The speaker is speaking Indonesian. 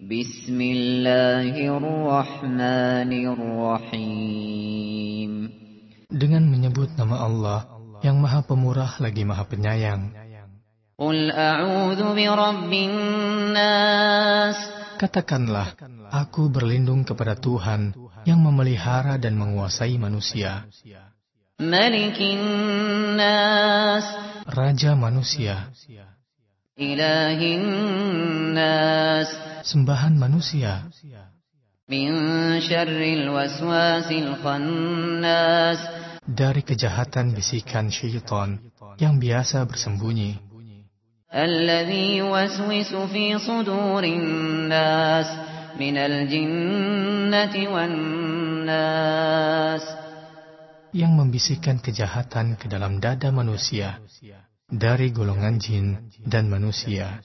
بسم الله الرحمن الرحيم Dengan menyebut nama Allah yang maha pemurah lagi maha penyayang. قل أعوذ برب الناس Katakanlah, aku berlindung kepada Tuhan yang memelihara dan menguasai manusia, ملك الناس Raja manusia, إله الناس sembahan manusia. Dari kejahatan bisikan syaitan yang biasa bersembunyi. Yang membisikkan kejahatan ke dalam dada manusia dari golongan jin dan manusia.